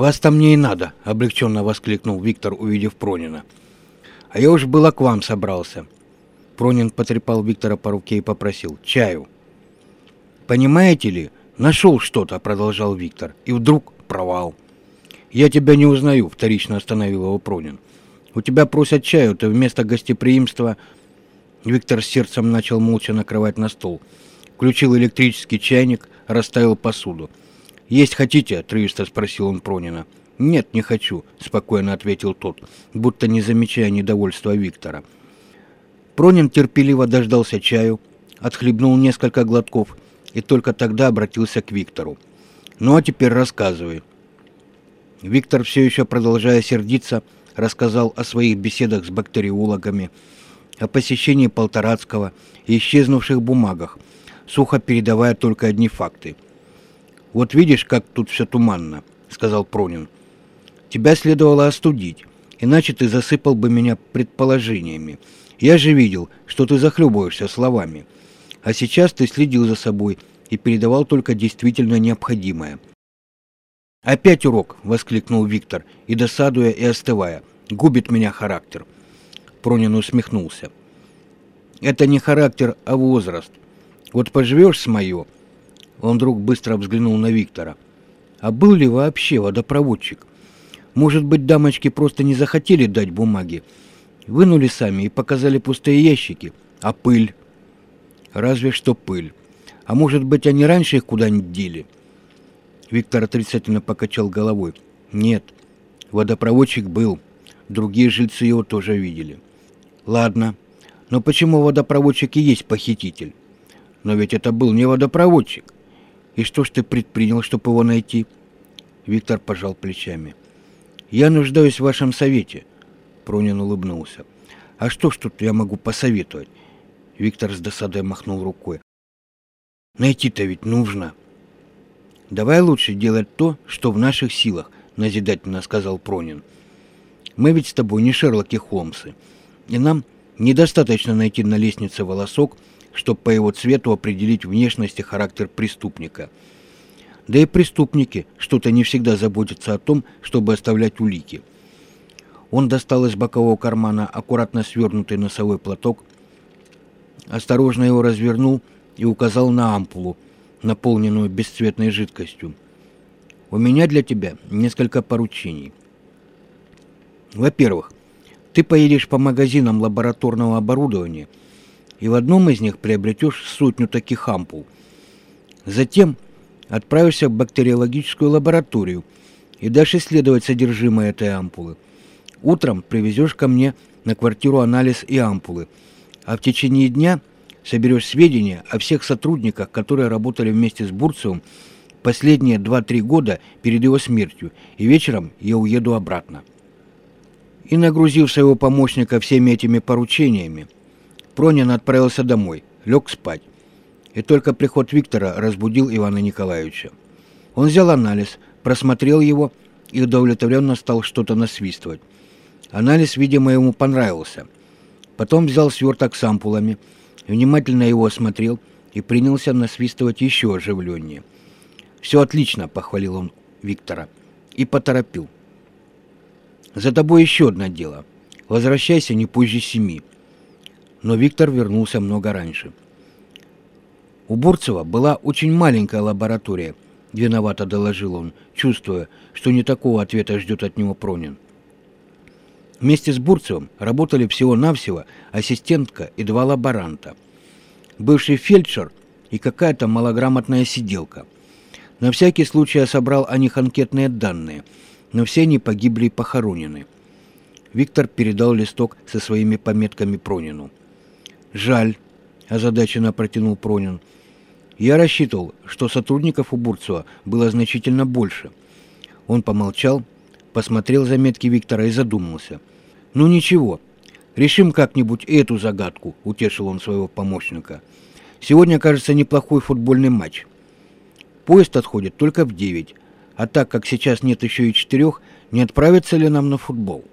«Вас там мне и надо!» — облегченно воскликнул Виктор, увидев Пронина. «А я уж было к вам собрался». Пронин потрепал Виктора по руке и попросил «чаю». «Понимаете ли, нашел что-то», — продолжал Виктор, — «и вдруг провал». «Я тебя не узнаю», — вторично остановил его Пронин. «У тебя просят чаю, ты вместо гостеприимства...» Виктор с сердцем начал молча накрывать на стол. Включил электрический чайник, расставил посуду. «Есть хотите?» — отрывисто спросил он Пронина. «Нет, не хочу», — спокойно ответил тот, будто не замечая недовольства Виктора. Пронин терпеливо дождался чаю, отхлебнул несколько глотков и только тогда обратился к Виктору. «Ну а теперь рассказывай». Виктор, все еще продолжая сердиться, рассказал о своих беседах с бактериологами, о посещении Полторацкого и исчезнувших бумагах, сухо передавая только одни факты. «Вот видишь, как тут все туманно», — сказал Пронин. «Тебя следовало остудить, иначе ты засыпал бы меня предположениями. Я же видел, что ты захлебываешься словами. А сейчас ты следил за собой и передавал только действительно необходимое». «Опять урок!» — воскликнул Виктор, и досадуя, и остывая. «Губит меня характер». Пронин усмехнулся. «Это не характер, а возраст. Вот поживешь с мое...» Он вдруг быстро взглянул на Виктора. «А был ли вообще водопроводчик? Может быть, дамочки просто не захотели дать бумаги? Вынули сами и показали пустые ящики. А пыль? Разве что пыль. А может быть, они раньше их куда-нибудь дели?» Виктор отрицательно покачал головой. «Нет, водопроводчик был. Другие жильцы его тоже видели». «Ладно, но почему водопроводчик и есть похититель? Но ведь это был не водопроводчик. И что ж ты предпринял, чтобы его найти?» Виктор пожал плечами. «Я нуждаюсь в вашем совете», — Пронин улыбнулся. «А что ж тут я могу посоветовать?» Виктор с досадой махнул рукой. «Найти-то ведь нужно». «Давай лучше делать то, что в наших силах», — назидательно сказал Пронин. «Мы ведь с тобой не Шерлоки Холмсы, и нам недостаточно найти на лестнице волосок, чтобы по его цвету определить внешность и характер преступника. Да и преступники что-то не всегда заботятся о том, чтобы оставлять улики». Он достал из бокового кармана аккуратно свернутый носовой платок, осторожно его развернул и указал на ампулу, наполненную бесцветной жидкостью. У меня для тебя несколько поручений. Во-первых, ты поедешь по магазинам лабораторного оборудования и в одном из них приобретешь сотню таких ампул. Затем отправишься в бактериологическую лабораторию и дашь исследовать содержимое этой ампулы. Утром привезешь ко мне на квартиру анализ и ампулы, а в течение дня соберешь сведения о всех сотрудниках, которые работали вместе с Бурцевым последние 2-3 года перед его смертью, и вечером я уеду обратно. И нагрузив своего помощника всеми этими поручениями, Пронин отправился домой, лег спать. И только приход Виктора разбудил Ивана Николаевича. Он взял анализ, просмотрел его и удовлетворенно стал что-то насвистывать. Анализ, видимо, ему понравился. Потом взял сверток с ампулами – внимательно его осмотрел и принялся насвистывать еще оживленнее. «Все отлично», — похвалил он Виктора и поторопил. «За тобой еще одно дело. Возвращайся не позже семи». Но Виктор вернулся много раньше. У Бурцева была очень маленькая лаборатория, виновато доложил он, чувствуя, что не такого ответа ждет от него Пронин. Вместе с Бурцевым работали всего-навсего ассистентка и два лаборанта. Бывший фельдшер и какая-то малограмотная сиделка. На всякий случай я собрал о них анкетные данные, но все они погибли и похоронены. Виктор передал листок со своими пометками Пронину. «Жаль», – озадаченно протянул Пронин. «Я рассчитывал, что сотрудников у Бурцева было значительно больше». Он помолчал, посмотрел заметки Виктора и задумался – «Ну ничего, решим как-нибудь эту загадку», — утешил он своего помощника. «Сегодня, кажется, неплохой футбольный матч. Поезд отходит только в девять, а так как сейчас нет еще и четырех, не отправится ли нам на футбол?»